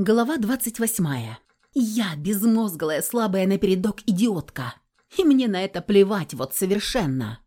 Глава 28. Я безмозглая, слабая напередок идиотка. И мне на это плевать вот совершенно.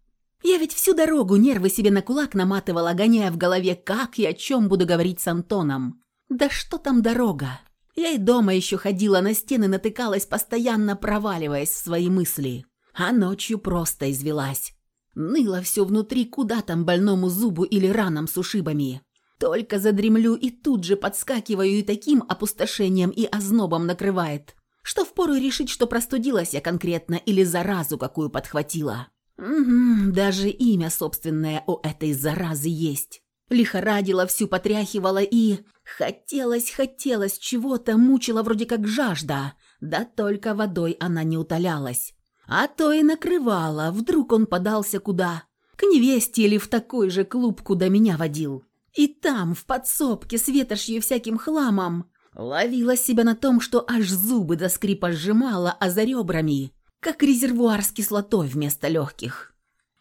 Я ведь всю дорогу нервы себе на кулак наматывала, гоняя в голове, как и о чем буду говорить с Антоном. Да что там дорога? Я и дома еще ходила на стены, натыкалась, постоянно проваливаясь в свои мысли. А ночью просто извелась. Ныло все внутри, куда там больному зубу или ранам с ушибами. Только задремлю и тут же подскакиваю и таким опустошением и ознобом накрывает, что впору решить, что простудилась я конкретно или заразу какую подхватила. Угу, даже имя собственное у этой заразы есть. Лихорадила, всю потряхивала и... Хотелось, хотелось чего-то, мучила вроде как жажда, да только водой она не утолялась. А то и накрывала, вдруг он подался куда? К невесте или в такой же клуб, куда меня водил. И там, в подсобке, с ветошью всяким хламом, ловила себя на том, что аж зубы до скрипа сжимала, а за ребрами, как резервуар с кислотой вместо легких.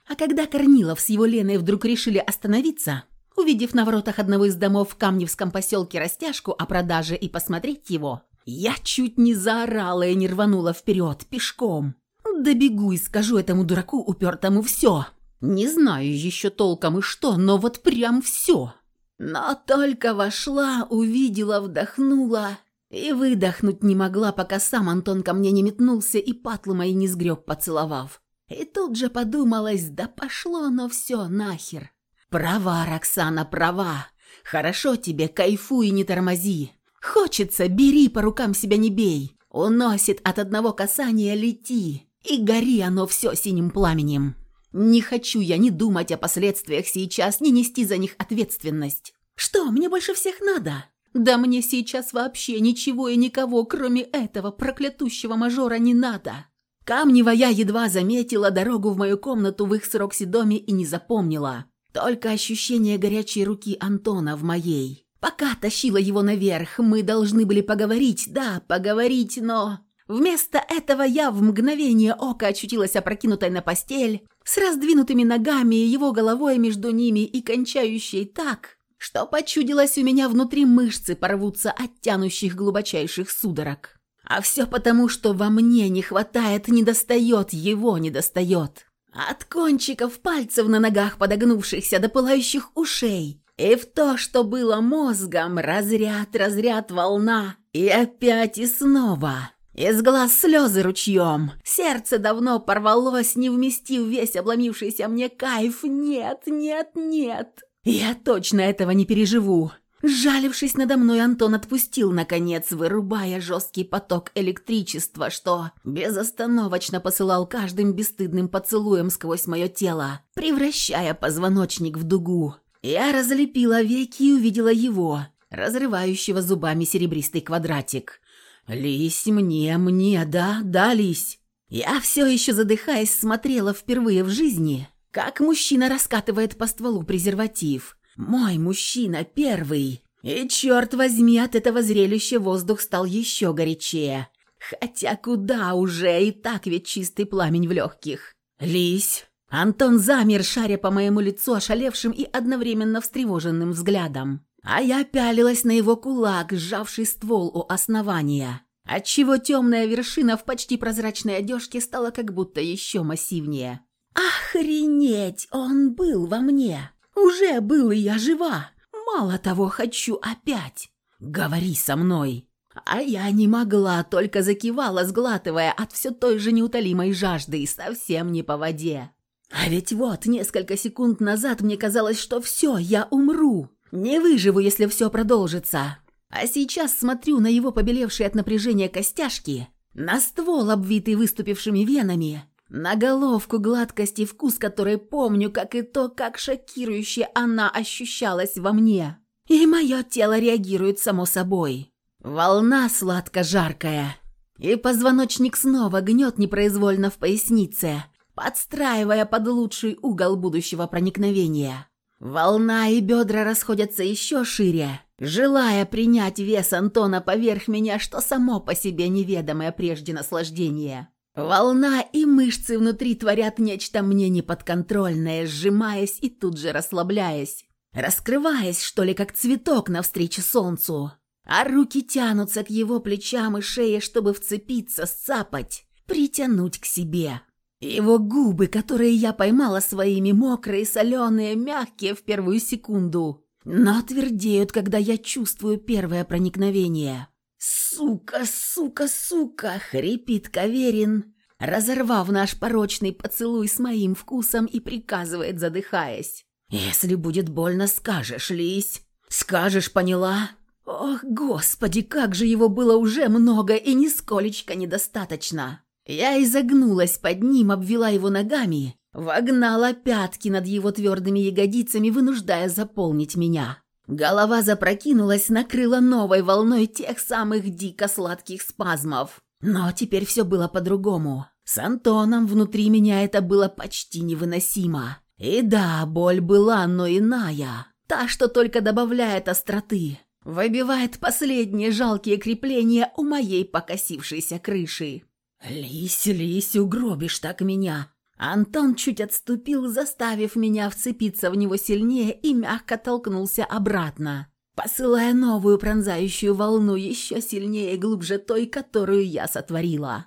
А когда Корнилов с его Леной вдруг решили остановиться, увидев на воротах одного из домов в Камневском поселке растяжку о продаже и посмотреть его, я чуть не заорала и не рванула вперед, пешком. Добегу и скажу этому дураку упертому все. Не знаю еще толком и что, но вот прям все. Но только вошла, увидела, вдохнула и выдохнуть не могла, пока сам Антон ко мне не метнулся и патлы мои не сгреб, поцеловав. И тут же подумалось, да пошло оно все нахер. Права, Роксана, права. Хорошо тебе, кайфуй и не тормози. Хочется, бери, по рукам себя не бей. Уносит от одного касания, лети. И гори оно все синим пламенем. Не хочу я ни думать о последствиях сейчас, ни нести за них ответственность. Что, мне больше всех надо? Да мне сейчас вообще ничего и никого, кроме этого проклятущего мажора, не надо. Камнева едва заметила дорогу в мою комнату в их с Рокси доме и не запомнила. Только ощущение горячей руки Антона в моей. Пока тащила его наверх, мы должны были поговорить, да, поговорить, но... Вместо этого я в мгновение ока очутилась опрокинутой на постель, с раздвинутыми ногами, его головой между ними и кончающей так, что почудилось у меня внутри мышцы порвутся от тянущих глубочайших судорог. А все потому, что во мне не хватает, недостает, его недостает. От кончиков пальцев на ногах подогнувшихся до пылающих ушей. И в то, что было мозгом, разряд, разряд, волна. И опять и снова. Из глаз слезы ручьем. Сердце давно порвалось, не вместив весь обломившийся мне кайф. Нет, нет, нет. Я точно этого не переживу. Жалившись надо мной, Антон отпустил, наконец, вырубая жесткий поток электричества, что безостановочно посылал каждым бесстыдным поцелуем сквозь мое тело, превращая позвоночник в дугу. Я разлепила веки и увидела его, разрывающего зубами серебристый квадратик. «Лись мне, мне, да, да, лись!» Я все еще задыхаясь смотрела впервые в жизни, как мужчина раскатывает по стволу презерватив. Мой мужчина первый. И черт возьми, от этого зрелища воздух стал еще горячее. Хотя куда уже, и так ведь чистый пламень в легких. «Лись!» Антон замер, шаря по моему лицу ошалевшим и одновременно встревоженным взглядом. А я пялилась на его кулак, сжавший ствол у основания, отчего темная вершина в почти прозрачной одежке стала как будто еще массивнее. «Охренеть! Он был во мне! Уже был, и я жива! Мало того, хочу опять! Говори со мной!» А я не могла, только закивала, сглатывая от все той же неутолимой жажды и совсем не по воде. А ведь вот, несколько секунд назад мне казалось, что все, я умру. Не выживу, если все продолжится. А сейчас смотрю на его побелевшие от напряжения костяшки, на ствол, обвитый выступившими венами, на головку гладкости вкус которой помню, как и то, как шокирующе она ощущалась во мне. И мое тело реагирует само собой. Волна сладко-жаркая. И позвоночник снова гнет непроизвольно в пояснице, подстраивая под лучший угол будущего проникновения. Волна и бедра расходятся еще шире, желая принять вес Антона поверх меня, что само по себе неведомое прежде наслаждение. Волна и мышцы внутри творят нечто мне неподконтрольное, сжимаясь и тут же расслабляясь, раскрываясь, что ли, как цветок навстречу солнцу. а руки тянутся к его плечам и шее, чтобы вцепиться, сцапать, притянуть к себе. Его губы, которые я поймала своими, мокрые, соленые, мягкие в первую секунду, но твердеют, когда я чувствую первое проникновение. «Сука, сука, сука!» — хрипит Каверин, разорвав наш порочный поцелуй с моим вкусом и приказывает, задыхаясь. «Если будет больно, скажешь, Лись. Скажешь, поняла?» Ох, господи, как же его было уже много и нисколечко недостаточно. Я изогнулась под ним, обвела его ногами, вогнала пятки над его твердыми ягодицами, вынуждая заполнить меня. Голова запрокинулась, накрыла новой волной тех самых дико сладких спазмов. Но теперь все было по-другому. С Антоном внутри меня это было почти невыносимо. И да, боль была, но иная. Та, что только добавляет остроты. Выбивает последние жалкие крепления у моей покосившейся крыши. «Лись, лись, угробишь так меня!» Антон чуть отступил, заставив меня вцепиться в него сильнее и мягко толкнулся обратно, посылая новую пронзающую волну еще сильнее и глубже той, которую я сотворила.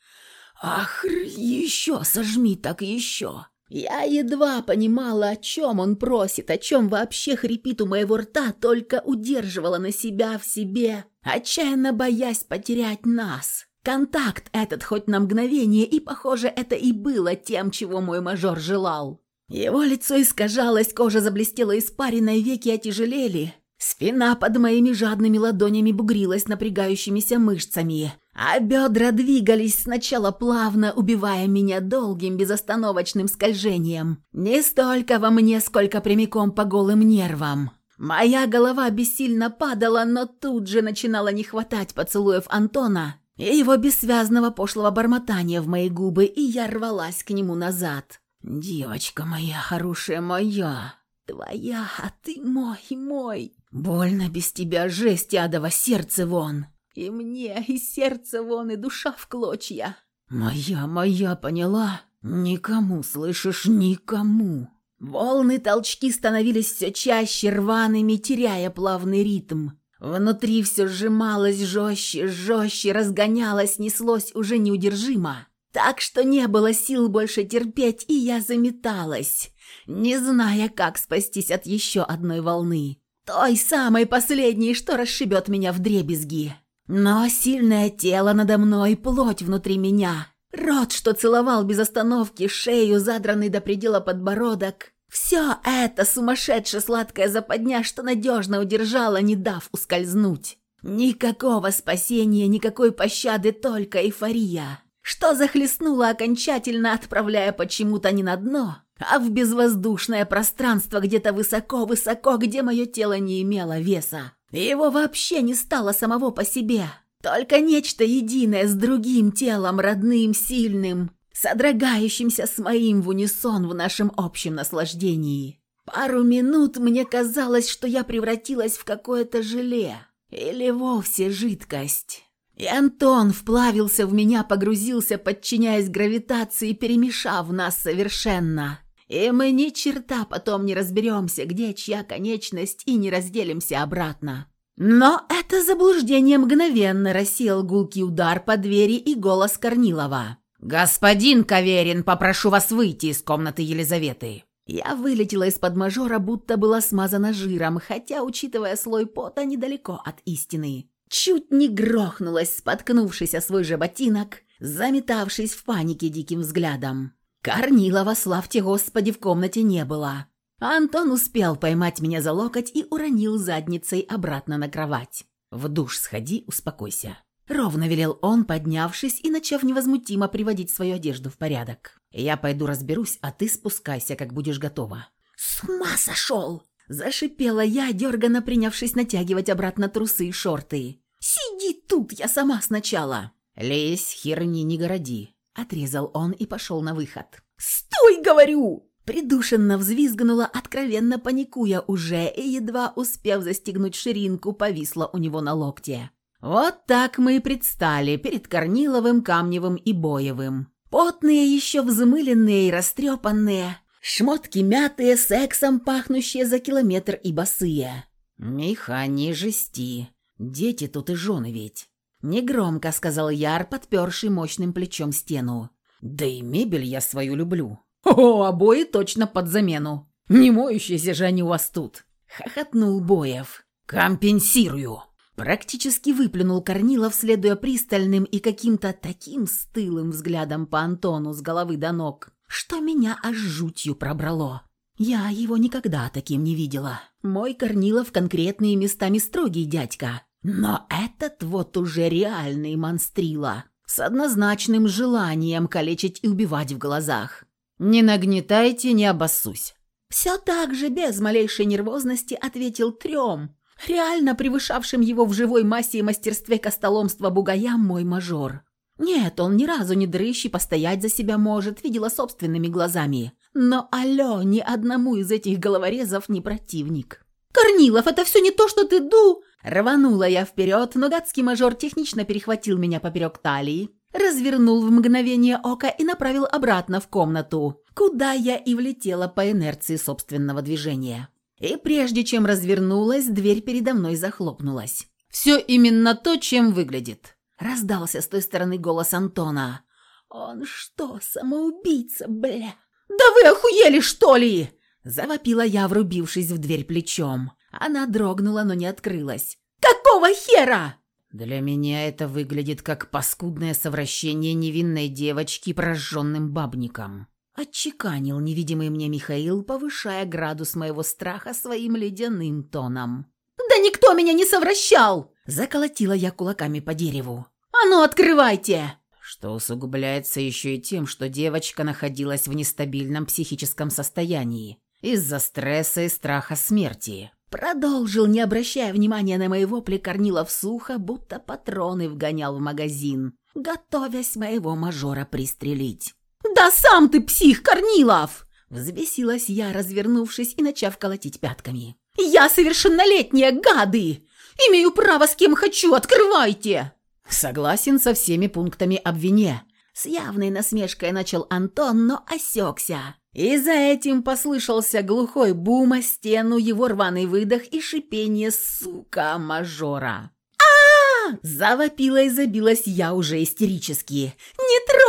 «Ах, еще сожми так еще!» Я едва понимала, о чем он просит, о чем вообще хрипит у моего рта, только удерживала на себя в себе, отчаянно боясь потерять нас. Контакт этот хоть на мгновение, и, похоже, это и было тем, чего мой мажор желал. Его лицо искажалось, кожа заблестела испаренной, веки отяжелели. Спина под моими жадными ладонями бугрилась напрягающимися мышцами, а бедра двигались сначала плавно, убивая меня долгим безостановочным скольжением. Не столько во мне, сколько прямиком по голым нервам. Моя голова бессильно падала, но тут же начинала не хватать поцелуев Антона и его бессвязного пошлого бормотания в мои губы, и я рвалась к нему назад. «Девочка моя, хорошая моя, твоя, а ты мой, мой. Больно без тебя, жесть адова, сердце вон». И мне, и сердце вон, и душа в клочья. Моя, моя, поняла? Никому, слышишь, никому. Волны толчки становились все чаще, рваными, теряя плавный ритм. Внутри все сжималось жестче, жестче, разгонялось, неслось уже неудержимо. Так что не было сил больше терпеть, и я заметалась, не зная, как спастись от еще одной волны. Той самой последней, что расшибет меня в дребезги. Но сильное тело надо мной, плоть внутри меня, рот, что целовал без остановки, шею, задранный до предела подбородок. Все это сумасшедшая сладкая западня, что надежно удержала, не дав ускользнуть. Никакого спасения, никакой пощады, только эйфория, что захлестнула окончательно, отправляя почему-то не на дно, а в безвоздушное пространство где-то высоко-высоко, где мое тело не имело веса. Его вообще не стало самого по себе. Только нечто единое с другим телом, родным, сильным, содрогающимся с моим в унисон в нашем общем наслаждении. Пару минут мне казалось, что я превратилась в какое-то желе или вовсе жидкость. И Антон вплавился в меня, погрузился, подчиняясь гравитации, перемешав нас совершенно. И мы ни черта потом не разберемся, где чья конечность, и не разделимся обратно. Но это заблуждение мгновенно рассеял гулкий удар по двери и голос Корнилова. «Господин Каверин, попрошу вас выйти из комнаты Елизаветы». Я вылетела из-под мажора, будто была смазана жиром, хотя, учитывая слой пота, недалеко от истины. Чуть не грохнулась, споткнувшись о свой же ботинок, заметавшись в панике диким взглядом. Корнилова, славьте Господи, в комнате не было. Антон успел поймать меня за локоть и уронил задницей обратно на кровать. «В душ сходи, успокойся». Ровно велел он, поднявшись и начав невозмутимо приводить свою одежду в порядок. «Я пойду разберусь, а ты спускайся, как будешь готова». «С ума сошел!» Зашипела я, дерганно принявшись натягивать обратно трусы и шорты. «Сиди тут, я сама сначала!» «Лезь, херни не городи!» Отрезал он и пошел на выход. «Стой, говорю!» Придушенно взвизгнула, откровенно паникуя уже, и, едва успев застегнуть ширинку, повисла у него на локте. Вот так мы и предстали перед Корниловым, Камневым и Боевым. Потные, еще взмыленные и растрепанные, шмотки мятые, сексом пахнущие за километр и босые. «Миха, не жести!» Дети тут и жены ведь». Негромко сказал Яр, подперший мощным плечом стену. «Да и мебель я свою люблю». «О, обои точно под замену. Не моющиеся же они у вас тут». Хохотнул Боев. «Компенсирую». Практически выплюнул Корнилов, следуя пристальным и каким-то таким стылым взглядом по Антону с головы до ног, что меня аж жутью пробрало. Я его никогда таким не видела. Мой Корнилов конкретные местами строгий дядька. Но этот вот уже реальный монстрила. С однозначным желанием калечить и убивать в глазах. «Не нагнетайте, не обоссусь». Все так же, без малейшей нервозности, ответил трем, реально превышавшим его в живой массе и мастерстве костоломства бугаям мой мажор. Нет, он ни разу не дрыщ и постоять за себя может, видела собственными глазами. Но алло, ни одному из этих головорезов не противник. «Корнилов, это все не то, что ты ду...» Рванула я вперед, но гадский мажор технично перехватил меня поперек талии, развернул в мгновение ока и направил обратно в комнату, куда я и влетела по инерции собственного движения. И прежде чем развернулась, дверь передо мной захлопнулась. «Все именно то, чем выглядит», — раздался с той стороны голос Антона. «Он что, самоубийца, бля?» «Да вы охуели, что ли?» Завопила я, врубившись в дверь плечом. Она дрогнула, но не открылась. «Какого хера?» Для меня это выглядит как паскудное совращение невинной девочки прожженным бабником. Отчеканил невидимый мне Михаил, повышая градус моего страха своим ледяным тоном. «Да никто меня не совращал!» Заколотила я кулаками по дереву. «А ну, открывайте!» Что усугубляется еще и тем, что девочка находилась в нестабильном психическом состоянии из-за стресса и страха смерти. Продолжил, не обращая внимания на мои вопли, Корнилов сухо, будто патроны вгонял в магазин, готовясь моего мажора пристрелить. «Да сам ты псих, Корнилов!» Взбесилась я, развернувшись и начав колотить пятками. «Я совершеннолетняя, гады! Имею право с кем хочу, открывайте!» «Согласен со всеми пунктами обвине». С явной насмешкой начал Антон, но осекся. И за этим послышался глухой бум о стену, его рваный выдох и шипение «сука мажора». а Завопила и забилась я уже истерически.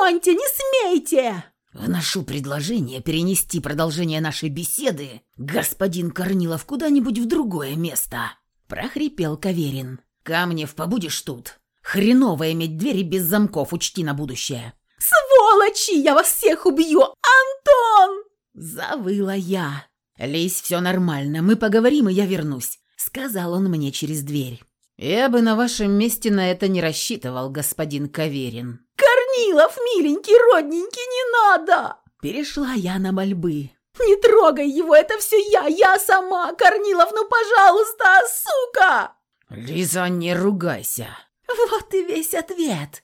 «Не троньте, не смейте!» «Вношу предложение перенести продолжение нашей беседы, господин Корнилов, куда-нибудь в другое место», – прохрипел Каверин. «Камнев побудешь тут? Хреново иметь двери без замков, учти на будущее». «Сволочи! Я вас всех убью! Антон!» Завыла я. «Лись, все нормально, мы поговорим, и я вернусь», — сказал он мне через дверь. «Я бы на вашем месте на это не рассчитывал, господин Каверин». «Корнилов, миленький, родненький, не надо!» Перешла я на мольбы. «Не трогай его, это все я, я сама! Корнилов, ну пожалуйста, сука!» «Лиза, не ругайся!» Вот и весь ответ.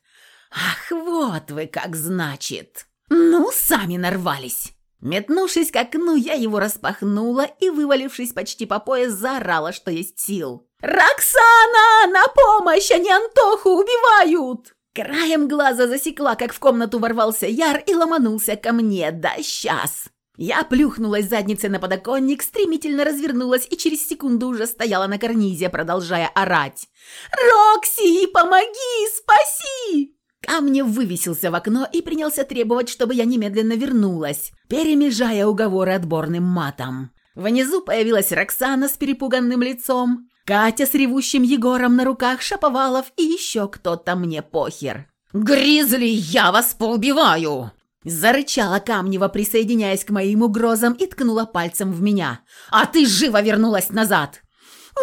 «Ах, вот вы как значит! Ну, сами нарвались!» Метнувшись к окну, я его распахнула и, вывалившись почти по пояс, заорала, что есть сил. «Роксана! На помощь! Они Антоху убивают!» Краем глаза засекла, как в комнату ворвался Яр и ломанулся ко мне. «Да сейчас!» Я плюхнулась задницей на подоконник, стремительно развернулась и через секунду уже стояла на карнизе, продолжая орать. «Рокси, помоги! Спаси!» Камнев вывесился в окно и принялся требовать, чтобы я немедленно вернулась, перемежая уговоры отборным матом. Внизу появилась Роксана с перепуганным лицом, Катя с ревущим Егором на руках, Шаповалов и еще кто-то мне похер. «Гризли, я вас поубиваю!» Зарычала Камнева, присоединяясь к моим угрозам, и ткнула пальцем в меня. «А ты живо вернулась назад!»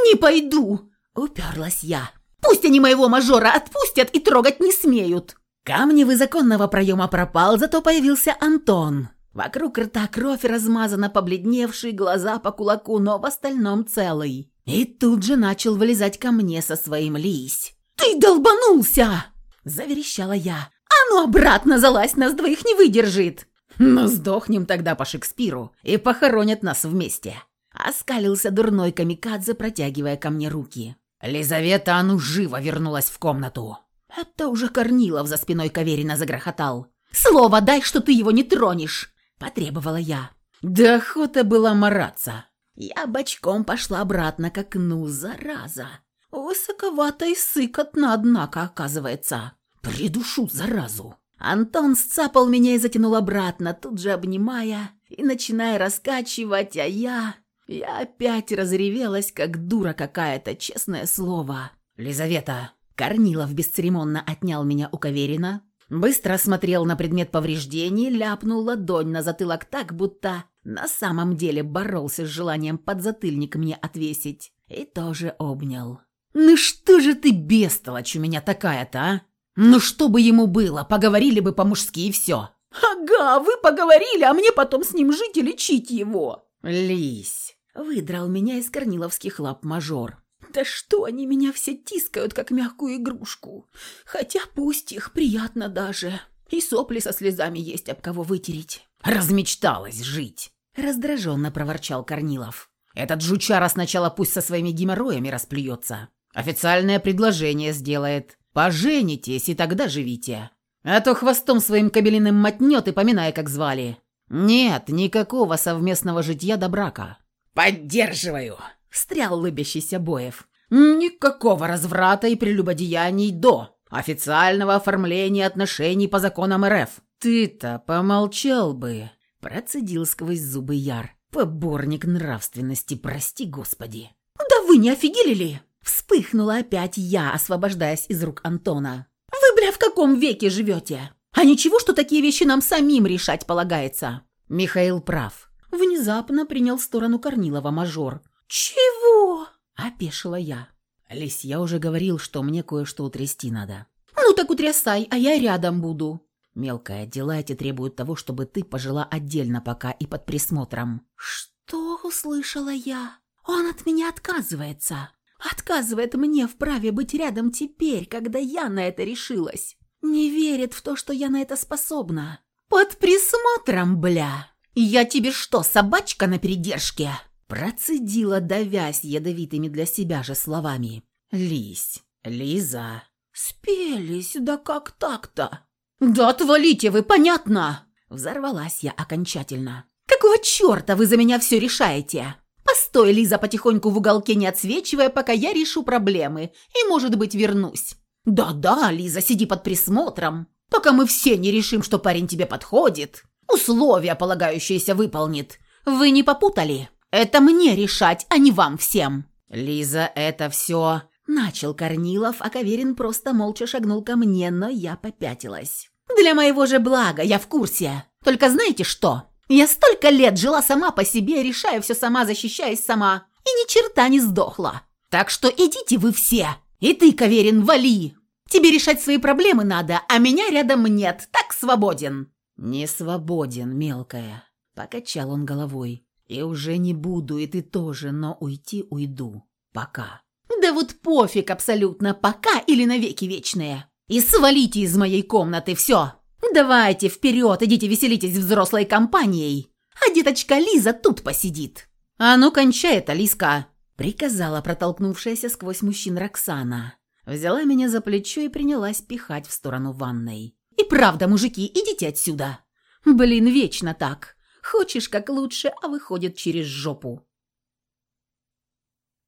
«Не пойду!» – уперлась я. Пусть они моего мажора отпустят и трогать не смеют!» Камни законного проема пропал, зато появился Антон. Вокруг рта кровь размазана, побледневшие глаза по кулаку, но в остальном целый. И тут же начал вылезать ко мне со своим лись. «Ты долбанулся!» – заверещала я. «А ну обратно залазь, нас двоих не выдержит!» «Ну сдохнем тогда по Шекспиру и похоронят нас вместе!» Оскалился дурной камикадзе, протягивая ко мне руки. Лизавета, а ну живо вернулась в комнату. Это уже Корнилов за спиной Каверина загрохотал. «Слово дай, что ты его не тронешь!» – потребовала я. Да охота была мараться. Я бочком пошла обратно к окну, зараза. Высоковато и сыкотно, однако, оказывается. Придушу, заразу. Антон сцапал меня и затянул обратно, тут же обнимая и начиная раскачивать, а я... Я опять разревелась, как дура какая-то, честное слово. «Лизавета!» Корнилов бесцеремонно отнял меня у Каверина, быстро осмотрел на предмет повреждений, ляпнул ладонь на затылок так, будто на самом деле боролся с желанием подзатыльник мне отвесить, и тоже обнял. «Ну что же ты бестолочь у меня такая-то, а? Ну что бы ему было, поговорили бы по-мужски и все». «Ага, вы поговорили, а мне потом с ним жить и лечить его». «Лись!» – выдрал меня из корниловских лап мажор. «Да что они меня все тискают, как мягкую игрушку? Хотя пусть их приятно даже. И сопли со слезами есть об кого вытереть». «Размечталась жить!» – раздраженно проворчал Корнилов. «Этот жучара сначала пусть со своими геморроями расплюется. Официальное предложение сделает. Поженитесь и тогда живите. А то хвостом своим кабелиным мотнет и поминай, как звали. Нет, никакого совместного житья до брака. «Поддерживаю!» – встрял лыбящийся Боев. «Никакого разврата и прелюбодеяний до официального оформления отношений по законам РФ». «Ты-то помолчал бы», – процедил сквозь зубы Яр. «Поборник нравственности, прости господи». «Да вы не офигели ли?» Вспыхнула опять я, освобождаясь из рук Антона. «Вы, бля, в каком веке живете? А ничего, что такие вещи нам самим решать полагается?» Михаил прав. Внезапно принял сторону Корнилова мажор. «Чего?» – опешила я. «Лись, я уже говорил, что мне кое-что утрясти надо». «Ну так утрясай, а я рядом буду». «Мелкая, дела эти требуют того, чтобы ты пожила отдельно пока и под присмотром». «Что услышала я? Он от меня отказывается». Отказывает мне в праве быть рядом теперь, когда я на это решилась. Не верит в то, что я на это способна. Под присмотром, бля. Я тебе что, собачка на передержке? Процедила, давясь ядовитыми для себя же словами. Лись, Лиза. Спелись, да как так-то? Да отвалите вы, понятно? Взорвалась я окончательно. Какого черта вы за меня все решаете? Постой, Лиза, потихоньку в уголке не отсвечивая, пока я решу проблемы и, может быть, вернусь. Да-да, Лиза, сиди под присмотром, пока мы все не решим, что парень тебе подходит. Условия, полагающиеся, выполнит. Вы не попутали? Это мне решать, а не вам всем. Лиза, это все... Начал Корнилов, а Каверин просто молча шагнул ко мне, но я попятилась. «Для моего же блага, я в курсе. Только знаете что? Я столько лет жила сама по себе, решая все сама, защищаясь сама, и ни черта не сдохла. Так что идите вы все. И ты, Каверин, вали. Тебе решать свои проблемы надо, а меня рядом нет, так свободен». «Не свободен, мелкая», — покачал он головой. «И уже не буду, и ты тоже, но уйти уйду. Пока». «Да вот пофиг абсолютно, пока или навеки вечные. И свалите из моей комнаты, все. «Давайте вперед, идите веселитесь взрослой компанией, а деточка Лиза тут посидит». «А ну, кончай это, Лизка!» — приказала протолкнувшаяся сквозь мужчин Роксана. Взяла меня за плечо и принялась пихать в сторону ванной. «И правда, мужики, идите отсюда!» «Блин, вечно так. Хочешь как лучше, а выходит через жопу».